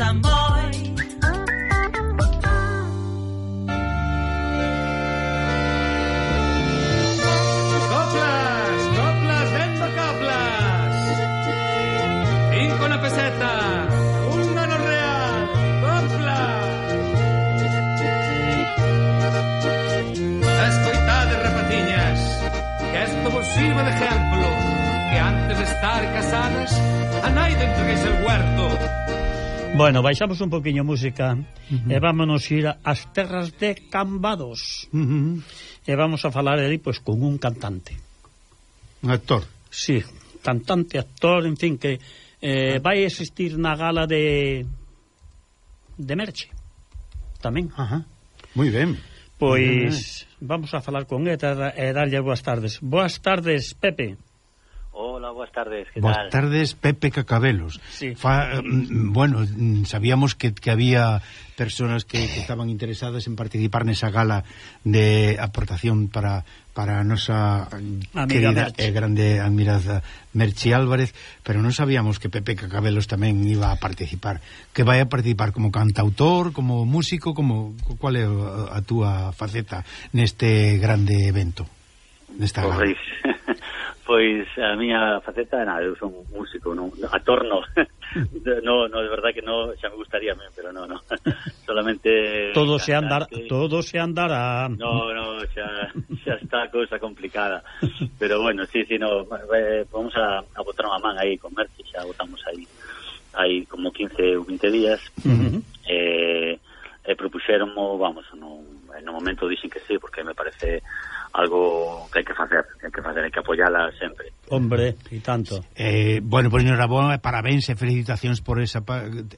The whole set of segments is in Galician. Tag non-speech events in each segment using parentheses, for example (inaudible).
amor. Bueno, baixamos un poquinho música uh -huh. e vámonos ir ás terras de Cambados. Uh -huh. E vamos a falar ali pois con un cantante. Un actor. Sí, cantante, actor, en fin, que eh, ah. vai existir na gala de de Merche tamén. Ajá. Moi ben. Pois ben, vamos a falar con ele e darlle boas tardes. Boas tardes, Pepe. Hola, boas tardes, que boas tal? Boas tardes, Pepe Cacabelos. Sí. Fa, mm, bueno, mm, sabíamos que, que había personas que, que estaban interesadas en participar nesa gala de aportación para para a nosa mm, Amiga querida Merche. e eh, grande admirada Merchi Álvarez, pero non sabíamos que Pepe Cacabelos tamén iba a participar. Que vai a participar como cantautor, como músico, como cual é a túa faceta neste grande evento? Nesta pois, gala? Pois, (laughs) Pois a miña faceta, nada, eu son músico, non, atorno. (laughs) no, no, de verdad que no, xa me gustaría, pero no, no. (laughs) Solamente Todo se andar, todo se andará. No, no, xa, xa está a cousa complicada. Pero bueno, sí, sí, no, eh, vamos a, a botar unha man aí con Merche, xa botamos aí aí como 15 ou 20 días. Uh -huh. Eh, e eh, propuxeronmo, vamos, en no momento dixen que sí, porque me parece algo que hai que facer, que hai que facer, hai que apoiala sempre. Hombre, e tanto. Eh, bueno, pois pues, enhorabuena, parabéns e felicitacións por esa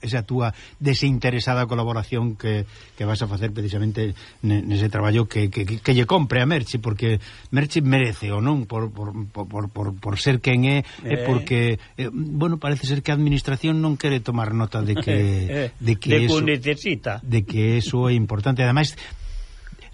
esa túa desinteresada colaboración que, que vas a facer precisamente nese traballo que, que, que lle compre a Merchi, porque Merchi merece ou non por, por, por, por, por ser quen é, eh. porque eh, bueno, parece ser que a administración non quere tomar nota de que (laughs) eh, eh, de que de eso, necesita. De que eso é importante. Ademais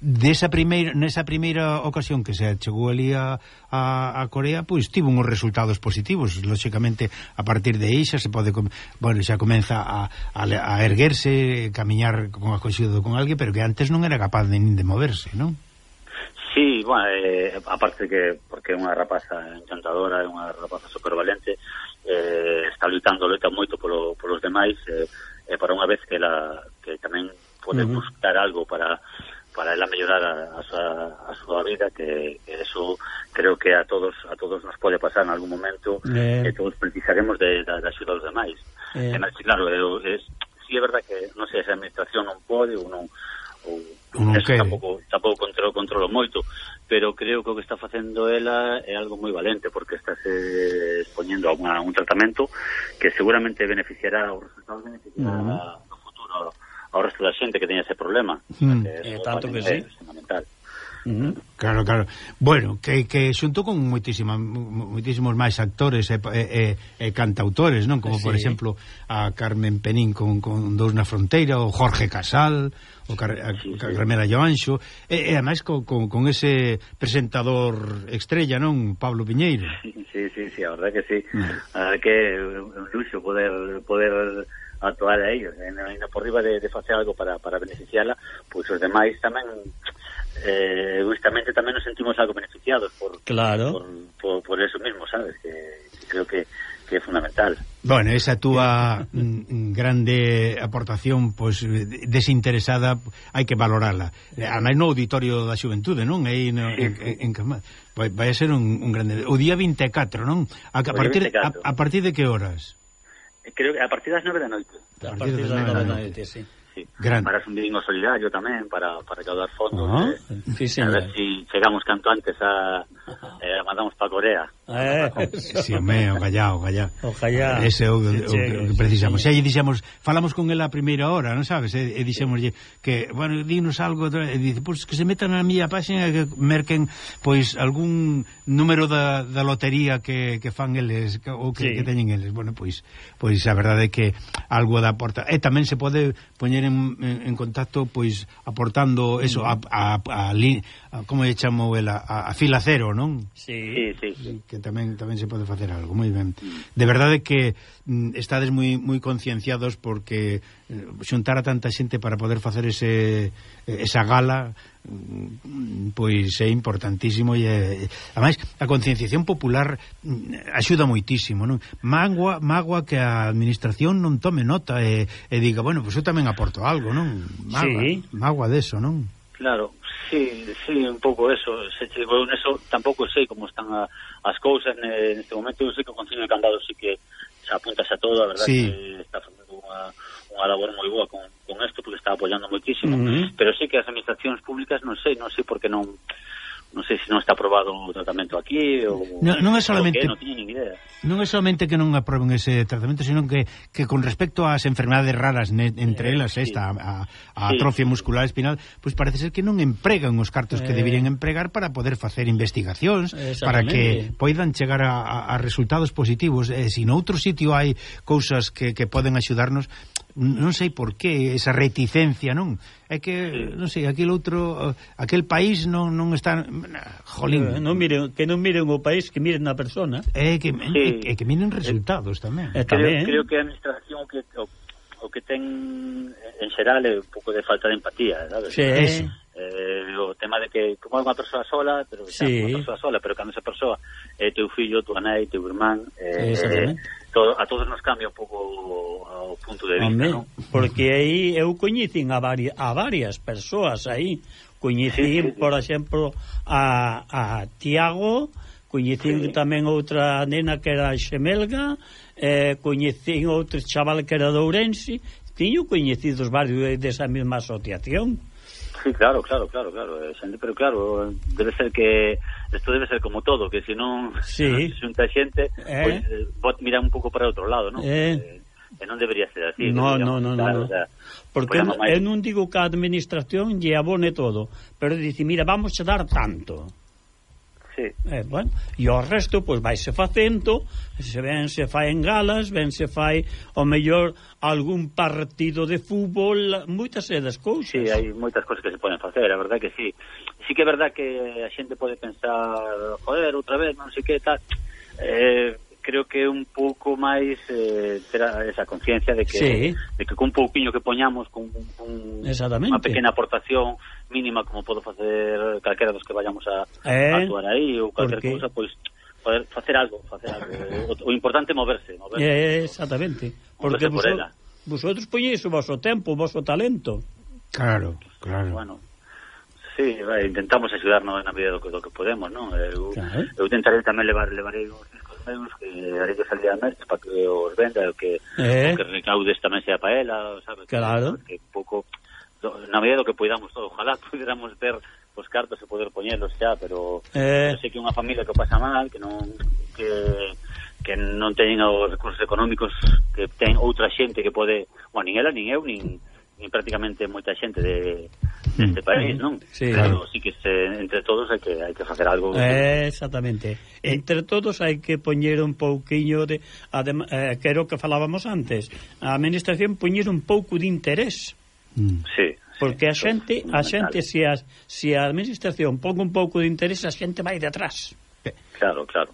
desa primeira, nesa primeira ocasión que se chegou ali a, a, a Corea, pois tivo uns resultados positivos, lóxicamente a partir de aí xa se pode bueno, xa comeza a, a, a erguerse, camiñar con a coxido con alguén, pero que antes non era capaz de nin de moverse, non? Sí, bueno, eh, aparte que porque é unha rapaza encantadora, é unha rapaza supervalente, eh, está lutando loita moito polo, polos demais, eh, eh, para unha vez que, la, que tamén pode uh -huh. buscar algo para para ela mellorar a, a, súa, a súa vida que, que eso creo que a todos a todos nos pode pasar en algún momento eh. e todos precisaremos de, da, da axuda dos demais eh. e, claro, eu, es, si é verdad que non sei, se a administración non pode ou non ou, non eso tampouco, tampouco controlo, controlo moito pero creo que o que está facendo ela é algo moi valente porque está se exponendo a, una, a un tratamento que seguramente beneficiará o resultado beneficiará uh -huh. no futuro ao resto da xente que teña ese problema. Mm. É, eh, tanto que sí. Fundamental. Mm, claro, claro. Bueno, que, que xunto con moitísima, moitísimos máis actores e, e, e cantautores, non? Como, sí. por exemplo, a Carmen Penín con, con Dous na Fronteira, o Jorge Casal, o Car sí, sí. Carmela Joanxo, e, e ademais con, con, con ese presentador estrella, non? Pablo Piñeiro. (laughs) Sí, sí, sí, a verdade que sí. Mm. A verdade que eh, un luxo poder... poder actuar a ellos ainda por riba de, de facer algo para, para beneficiarla pois os demais tamén eh, justamente tamén nos sentimos algo beneficiados por claro. por, por, por eso mismo, sabes que, que creo que que é fundamental. Bueno, esa túa mm, mm, grande aportación pois pues, desinteresada hai que valorarla. Ademais no auditorio da xuventude, non? Aí no, en, en, en vai, vai a ser un, un grande o día 24, non? A, a partir a, a partir de que horas? creo que a partir das 9 da noite. A partir das 9 da noite, sí sí. Grande. Para Sundingo Solidario tamén, para, para recaudar fondos. Uh -huh. eh, sí, a ver eh. si chegamos canto antes a... Eh, a mandamos para Corea. Eh. Sí, home, o gallá, o gallá. O. Ese é o, o, o que precisamos. Sí. E aí dixemos, falamos con ela a primeira hora, non sabes? E, e dixémoslle que, bueno, dinos algo, e dice, pois pues, que se metan na miña páxina que merquen, pois, algún número da, da lotería que, que fan eles, que, ou que, sí. que teñen eles. Bueno, pois, pois a verdade é que algo da porta... E tamén se pode poñer poñer en, en, en contacto pois aportando eso a, a, a, li, a como lle chamo ela a, a fila cero, non? Sí. Sí, sí, sí. Que tamén tamén se pode facer algo, moi ben. De verdade que mm, estades moi moi concienciados porque eh, xuntar a tanta xente para poder facer ese esa gala Mm, pois é importantísimo e é, ademais a concienciación popular mm, axuda moitísimo, non? Magua, magua que a administración non tome nota e, e diga, bueno, pois eu tamén aporto algo, non? Magua, sí. magua deso, non? Claro, sí, sí, un pouco eso, se che, bueno, eso tampouco sei como están a, as cousas neste momento, eu sei que o Concello de Candado sí que xa apuntas a todo, a verdade sí. que está facendo unha, unha labor moi boa con, con esto, porque está apoiando moitísimo, uh -huh. pero sí que as administracións públicas, non sei, non sei porque non non sei se non está aprobado o tratamento aquí ou non, non é solamente que, non teño nin idea. Non é solamente que non aproben ese tratamento, sino que que con respecto ás enfermedades raras ne, entre eh, elas esta sí. a, a sí. atrofia muscular espinal, pois pues parece ser que non empregan os cartos eh... que deberían empregar para poder facer investigacións para que poidan chegar a, a, a resultados positivos, eh, se noutro sitio hai cousas que que poden axudarnos non sei por qué esa reticencia, non? É que non sei, aquel outro aquel país non non está jolín. Eh, non miren, que non miren o país, que miren a persona. É que sí. é, é que miren resultados eh, tamén. É, tamén. Creo, que a administración que o, o que ten en xeral é un pouco de falta de empatía, sabes? Sí, eso. Eh, o tema de que como é unha persoa sola, pero sí. unha persoa sola, pero cando esa persoa é eh, teu fillo, tua nai, teu irmán, eh, sí, todo, a todos nos cambia un pouco o, punto de vista, Home, non? Porque aí eu coñecín a, vari, a varias persoas aí. Coñecín, sí, sí, sí. por exemplo, a, a Tiago, coñecín sí. tamén outra nena que era xemelga, eh, coñecín outro chaval que era de Ourense, tiño coñecidos varios desa mesma asociación. Sí, claro, claro, claro, claro, eh, xente, pero claro, debe ser que isto debe ser como todo, que se non sí. (laughs) se xunta xente, eh. pois pues, eh, vot mirar un pouco para outro lado, non? Eh. eh e non debería ser así. No, no, no, no, no. Da, Porque eu, máis... eu non digo que a administración lle abone todo, pero dice, mira, vamos a dar tanto. Sí. Eh, bueno, e o resto pois pues, vaise facendo, se ven se fai en galas, ven se fai o mellor algún partido de fútbol, moitas é das cousas. Sí, hai moitas cousas que se poden facer, a verdade que sí sí que é verdad que a xente pode pensar, joder, outra vez, non sei que, tal. Eh, creo que é un pouco máis eh, ter esa conciencia de que sí. de que con un pouquiño que poñamos con un, un unha pequena aportación mínima como podo facer calquera dos que vayamos a, eh, a actuar aí ou calquer cousa, pois poder facer algo, facer algo. O, o importante é moverse, moverse. Eh, exactamente, porque moverse por vosotros, ela. vosotros poñeis o vosso tempo, o voso talento. Claro, claro. Bueno, Sí, vai, intentamos axudarnos na medida do, do que podemos, non? Eh, eu, claro. eu intentarei tamén levar levarei os discos meus que haré que salir mes para que os venda o que, eh. o que recaudes tamén sea para ela, sabes? Claro. Que, que pouco do, na medida do que poidamos todo, ojalá (laughs) pudiéramos ter os cartos e poder poñelos xa, pero eh. eu sei que unha familia que pasa mal, que non que que non teñen os recursos económicos que ten outra xente que pode, bueno, nin ela, nin eu, nin, nin prácticamente moita xente de Mm. deste país, non? Sí, claro, claro. sí que se, entre todos hai que hai que facer algo. Eh, exactamente. Entre todos hai que poñer un pouquiño de adem, eh, que era o que falábamos antes. A administración poñer un pouco de interés. Mm. Sí. Porque a xente, a xente se a, se a administración pon un pouco de interés, a xente vai de atrás. Claro, claro.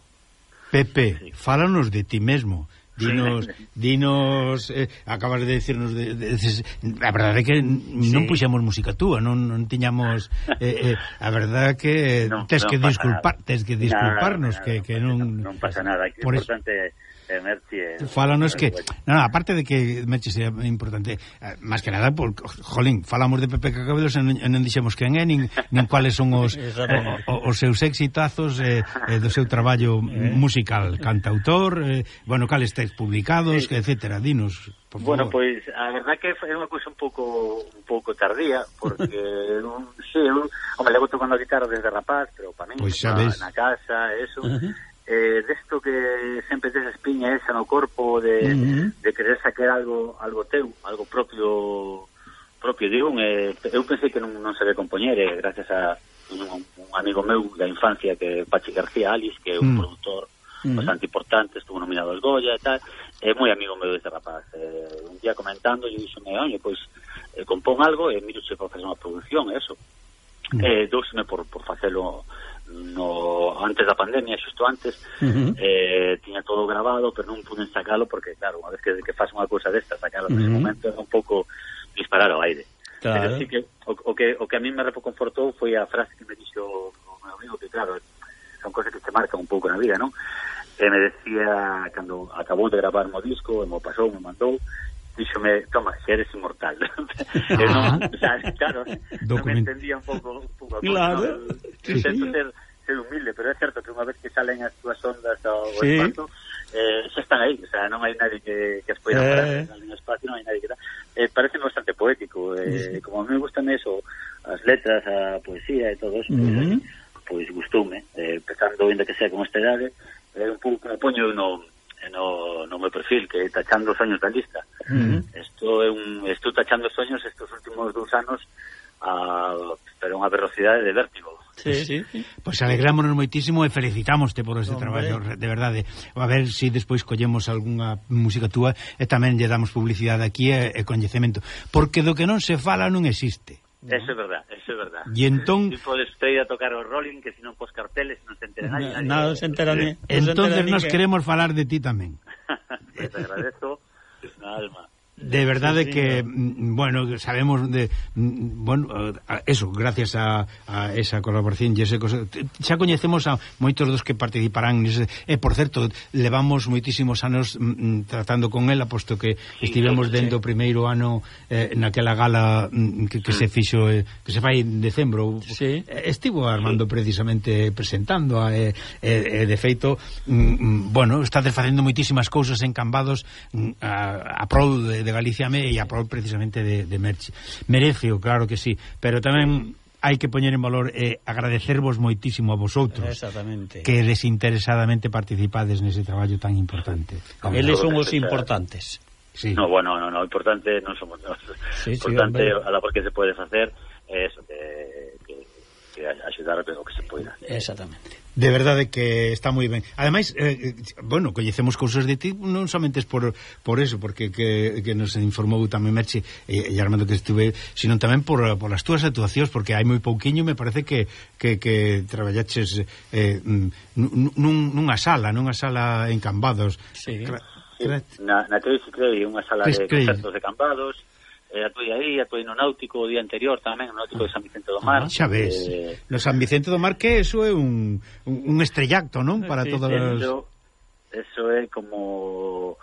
Pepe, sí. fálanos de ti mesmo. Dinos, (laughs) dinos eh, acabas de decirnos de, de, de, a verdade é que sí. non música túa, non non tiñamos eh, eh, a verdade que no, tes que disculpar, nada. tes que disculparnos nada, nada, que, que non, non pasa nada, que por importante es e Fálanos que... No, no, aparte de que Merchi sea importante, eh, máis que nada, por, jolín, falamos de Pepe Cacabelos e non, non dixemos quen é, nin, nin cuáles son os, (laughs) o, os seus exitazos eh, eh, do seu traballo (laughs) eh. musical, cantautor, eh, bueno, cales textos publicados, sí. etcétera, dinos... Por favor. Bueno, pois, a verdad que é unha cousa un pouco un pouco tardía, porque (laughs) un, sí, un, home, levo tocando a guitarra desde rapaz, pero para mí, pois pues, na, na casa, eso, uh -huh eh, desto que sempre tes a espiña esa no corpo de, uh -huh. de querer sacar algo algo teu, algo propio propio de un, eh, eu pensei que non, non se compoñer, eh, gracias a un, un amigo meu da infancia que Pachi García Alice, que é un mm. produtor mm bastante importante, estuvo nominado al Goya e tal, é moi amigo meu deste rapaz. Eh, un día comentando, eu dixome, oye, pois, eh, compón algo e miro se para facer unha produción, eso. Mm. Eh, douseme por, por facelo no antes da pandemia, xusto antes, uh -huh. eh, tiña todo grabado, pero non pude sacalo porque, claro, unha vez que, que faz unha cousa desta, sacalo uh -huh. nese momento é un pouco disparar ao aire. Claro. Pero sí que o, o que o que a mí me reconfortou foi a frase que me dixo o meu amigo, que claro, son cosas que te marcan un pouco na vida, non? E me decía, cando acabou de gravar o disco, e me pasou, me mandou, díxome, toma, se eres inmortal. (laughs) Ah. non, o sea, claro, non me entendía un pouco, un pouco claro. No, sí, intento sí. ser, ser humilde, pero é certo que unha vez que salen as túas ondas ao sí. espazo, eh, xa están aí, o sea, non hai nadie que, que as poida eh. parar, en espacio non hai nadie que tal. Eh, parece bastante poético, eh, sí. como a mí me gustan eso, as letras, a poesía e todo eso, uh -huh. pois pues, gustoume, eh, empezando, ainda que sea con esta edade, é eh, un pouco como poño no Eh, no, no meu perfil, que é tachando os años da lista. Uh -huh. É un, estou tachando os años estes últimos dous anos a, pero unha velocidade de vértigo. Sí, sí, sí. Pois pues alegrámonos moitísimo e felicitámoste por este Hombre. traballo, de verdade. A ver se si despois collemos algunha música túa e tamén lle damos publicidade aquí e, e coñecemento, porque do que non se fala non existe. Eso é verdad, eso é verdad. E entón... Si podes ir a tocar o Rolling, que senón pos carteles non se entera nadie. Nada, se entera ni. Entonces nos queremos falar de ti tamén. (laughs) te agradezco, na (laughs) alma. De verdade sí, sí, que, no. Mm, bueno, sabemos de mm, bueno, eso, gracias a, a esa colaboración e ese cosa, xa coñecemos a moitos dos que participarán nese, e por certo, levamos moitísimos anos mm, mm tratando con ela posto que sí, estivemos sí, dentro do primeiro ano eh, naquela gala mm, que, que sí. se fixo eh, que se fai en decembro. Sí. Eh, estivo Armando sí. precisamente presentando eh, e eh, eh, de feito, mm, bueno, está facendo moitísimas cousas en Cambados mm, a, a prol de de Galicia me e a prol precisamente de, de Merche. Mereceo, claro que sí, pero tamén hai que poñer en valor e eh, agradecervos moitísimo a vosotros que desinteresadamente participades nese traballo tan importante. Eles son os eh, eh, importantes. Sí. No, bueno, no, no, importante non somos nós. Sí, importante sí, a la porque se pode facer é eso, que, que, que axudar o que se poida. Exactamente. De verdade que está moi ben. Ademais, eh, eh bueno, coñecemos cousas de ti non somente por por eso, porque que, que nos informou tamén Merche e, e Armando que estuve, sino tamén por, por as túas actuacións, porque hai moi pouquiño me parece que que, que traballaches eh, nun, nunha sala, nunha sala en Cambados. Sí. Cra, cra... Na, na TV Crei, unha sala Cresc de concertos de Cambados eh, atuei aí, atuei no Náutico o día anterior tamén, no Náutico de San Vicente do ah, Mar. Ah, xa ves. Eh, no San Vicente do Mar que eso é un, un estrellacto, non? Para sí, todos os... Eso, eso é como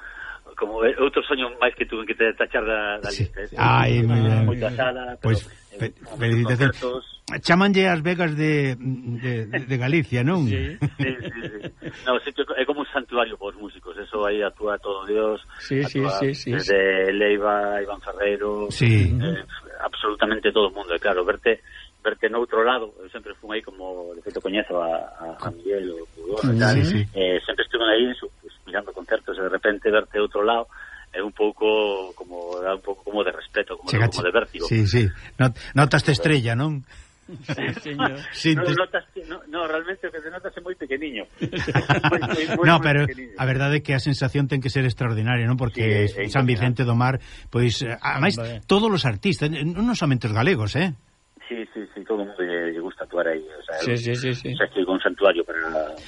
como outro soño máis que tuve que te tachar da, da sí. lista. Eh? Ai, moita sala, pois, pero... Pues, fe, eh, felicitacións chamanlle as Vegas de, de, de Galicia, non? Sí, sí, sí, sí. No, sí que é como un santuario para os músicos, eso aí actúa todo Dios, sí, actúa sí, sí, sí, desde sí. Leiva, Iván Ferreiro, sí. eh, absolutamente todo o mundo, e claro, verte verte no outro lado, eu sempre fui aí como, de feito, coñezo a, a, a Miguel, o Pudor, sí, tal, sí. Eh, sempre estuve aí, pues, mirando concertos, e de repente verte outro lado, é un pouco como dá un pouco como de respeto, como, Chegache. como de vértigo. Sí, sí. Not, notas de estrella, non? Sí, (laughs) señor. Sin no, notas, no, no, realmente o que te notas é moi pequeniño. moi, moi, moi, no, pero pequeniño. a verdade é que a sensación ten que ser extraordinaria, non? Porque sí, San Vicente do Mar, pois, pues, ademais, todos os artistas, eh, non somente os galegos, eh? Sí, sí, sí, todo o mundo santuario aí, o sea, sí, sí, sí, sí. xa que un santuario para,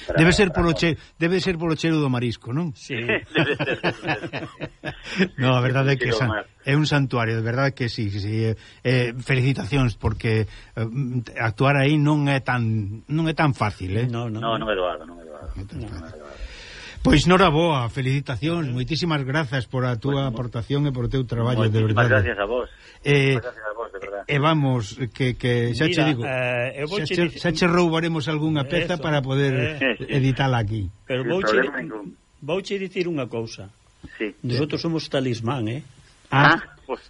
para Debe ser polo che, debe ser polo cheiro do marisco, non? Sí. (laughs) (laughs) debe ser. no, a verdade é que san, é un santuario, de verdade que sí, sí. Eh, eh, felicitacións porque eh, actuar aí non é tan non é tan fácil, eh? No, no, no, non é doado, non é doado. Non é doado. Pois nora boa, felicitacións, moitísimas grazas por a túa bueno, aportación e por o teu traballo, de verdade. gracias a vos. Eh, gracias a vos, de verdade. E eh, vamos, que, que xa Mira, che digo, eh, xa, che, xa che roubaremos algunha peza eso, para poder eh, editala aquí. Pero vou che, vou che dicir unha cousa. Sí. Nosotros somos talismán, eh? Ah, ah pues.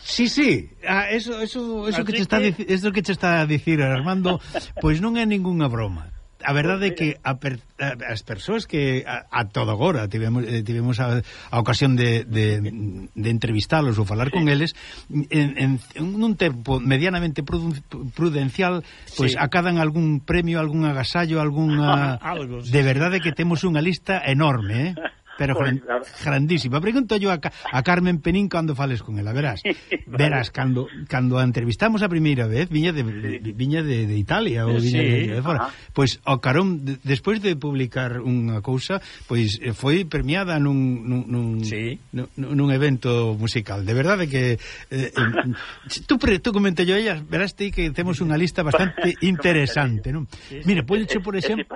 Sí, sí, ah, eso, eso, eso, Así que te está, eso que te está a dicir Armando, (laughs) pois non é ningunha broma a verdade é que a per, a, as persoas que a, a todo agora tivemos, eh, tivemos a, a ocasión de, de, de entrevistalos ou falar sí. con eles en, en, un tempo medianamente prudencial pois sí. acadan algún premio, algún agasallo, algún (laughs) de verdade que temos unha lista enorme, eh? (laughs) Pero gran, grandísima. Pregunto yo a, a Carmen Penín cando fales con ela, verás. Verás, cando, cando a entrevistamos a primeira vez, viña de, sí. viña de, de Italia, ou viña sí. de, de fora. Pois, o Carón, de, despois de publicar unha cousa, pois eh, foi premiada nun, nun, nun, sí. nun, nun evento musical. De verdade que... Eh, eh, tú, tú comenté yo ellas, verás ti que temos unha lista bastante (laughs) interesante, non? Mira, poñeche, por exemplo...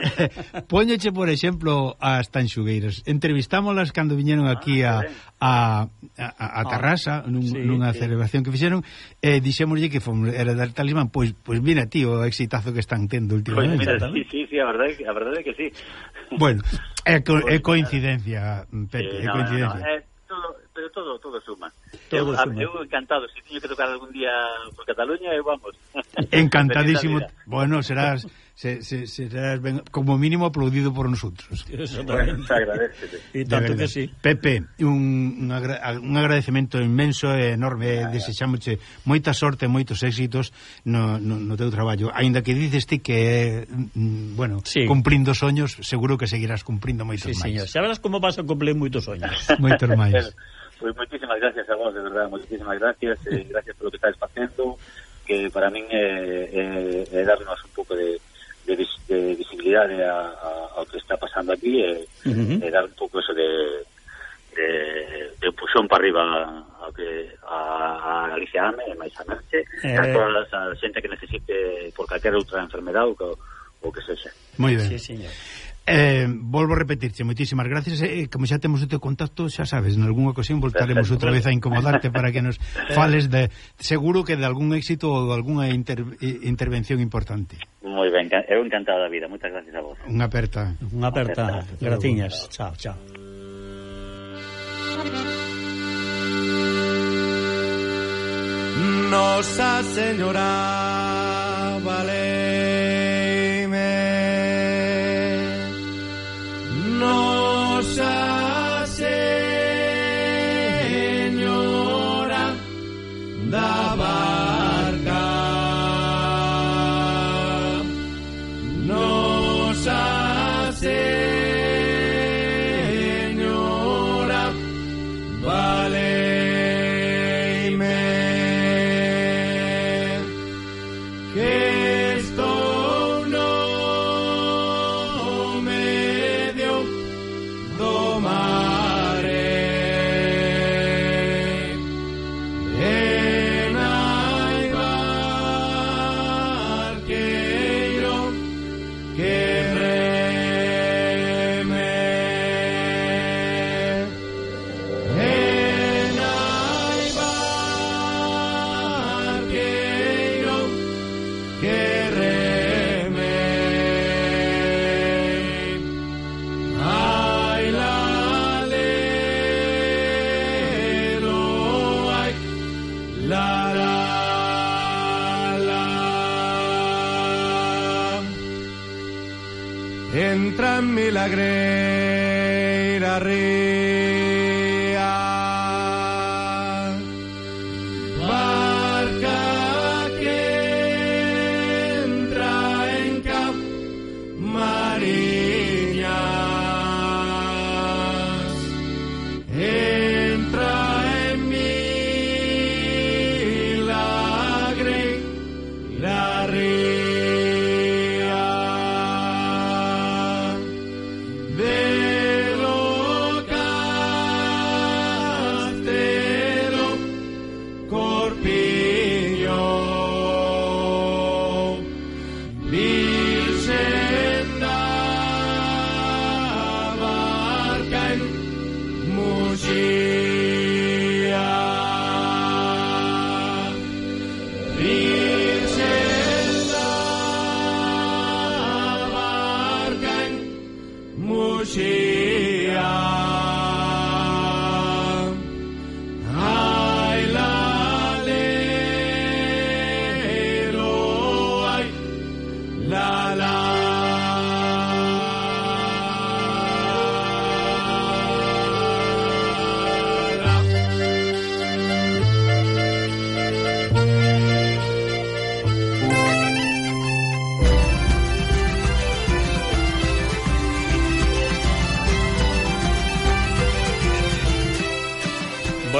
(laughs) Póñeche, por exemplo, as tanxugueiras. Entrevistámolas cando viñeron ah, aquí a, a, a, a Tarrasa, ah, nun, sí, nunha sí. celebración que fixeron, e eh, dixémoslle que fomos, era dar talismán. Pois, pois mira, tío, o exitazo que están tendo pois últimamente. Pues mira, sí, sí, sí, a verdade, a verdade é que sí. Bueno, é, co, pois é coincidencia, Pepe, é coincidencia. No, no, eh, todo, pero todo todo suma. Todo eu, suma. eu encantado, se si teño que tocar algún día por Cataluña, eu vamos. Encantadísimo. bueno, serás se, se, serás ben, como mínimo aplaudido por nosotros. (laughs) Bueno, e tanto que sí. Pepe, un, un, agra, un agradecemento inmenso e enorme, ah, desexámoche moita sorte, moitos éxitos no, no, no teu traballo. Aínda que dices ti que mm, mm, bueno, sí. cumprindo soños, seguro que seguirás cumprindo moitos sí, máis. Señor. Xa verás como vas a cumplir moitos soños. (laughs) moitos máis. Pois pues moitísimas gracias a vos, de verdad, moitísimas gracias, eh, gracias polo que estáis facendo, que para min é eh, eh, darnos un pouco de de, vis, de visibilidade a, a, ao que está pasando aquí e, uh -huh. e dar un pouco eso de, de, de empuxón para arriba a, que, a, a Galicia Ame e máis a Merche eh... a toda a xente que necesite por calquera outra enfermedade ou que, ou que sexa Moi ben. Sí, señor. Eh, volvo a repetirche, moitísimas gracias eh, Como xa temos o teu contacto, xa sabes En algunha ocasión voltaremos outra vez a incomodarte Para que nos (laughs) fales de Seguro que de algún éxito ou de algunha inter, intervención importante. Moi ben, eu encantado da vida Moitas gracias a vos. Unha aperta. Unha aperta, graciñas Chao, chao. Nosa Señora Vale carrera.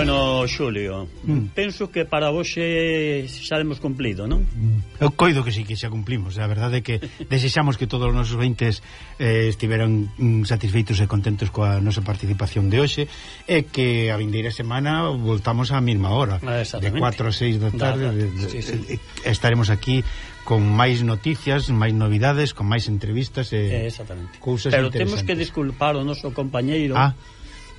Bueno, Xulio, mm. penso que para hoxe xa demos cumplido, non? Mm. Eu coido que sí que xa cumplimos, a verdade é que desexamos que todos os nosos veintes eh, estiveran mm, satisfeitos e contentos coa nosa participación de hoxe e que a vindeira semana voltamos á mesma hora, ah, de 4 a 6 da tarde, da, da, de, sí, sí. Eh, estaremos aquí con máis noticias, máis novidades, con máis entrevistas e eh, cousas Pero temos que disculpar o noso compañeiro ah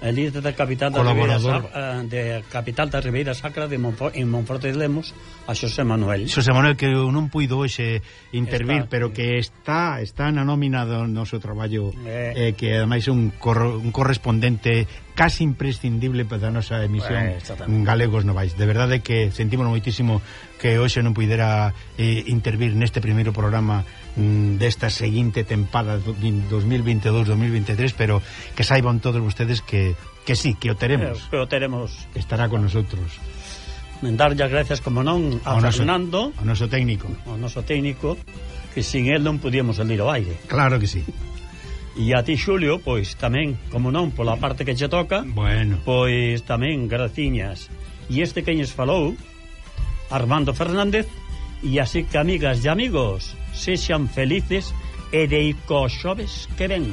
líder da capital da Ribeira, eh, de capital da Ribeira Sacra de Monfort, en Monforte de Lemos a Xosé Manuel. Xosé Manuel que non puido hoxe intervir, está, pero que está está na nómina do noso traballo eh, eh que ademais un, cor, un correspondente casi imprescindible para a nosa emisión eh, Galegos Novais. De verdade que sentimos moitísimo que hoxe non pudera eh, intervir neste primeiro programa mm, desta seguinte tempada 2022-2023, pero que saiban todos vostedes que, que sí, que o teremos. Eh, que o teremos. Estará con nosotros. Darlle as gracias, como non, a o noso, Fernando. O noso técnico. O noso técnico, que sin él non podíamos salir ao aire. Claro que sí. E a ti, Xulio, pois tamén, como non, pola parte que che toca, bueno. pois tamén, graciñas. E este queñes falou, Armando Fernández, e así que, amigas e amigos, sexan felices e deico xoves que ven.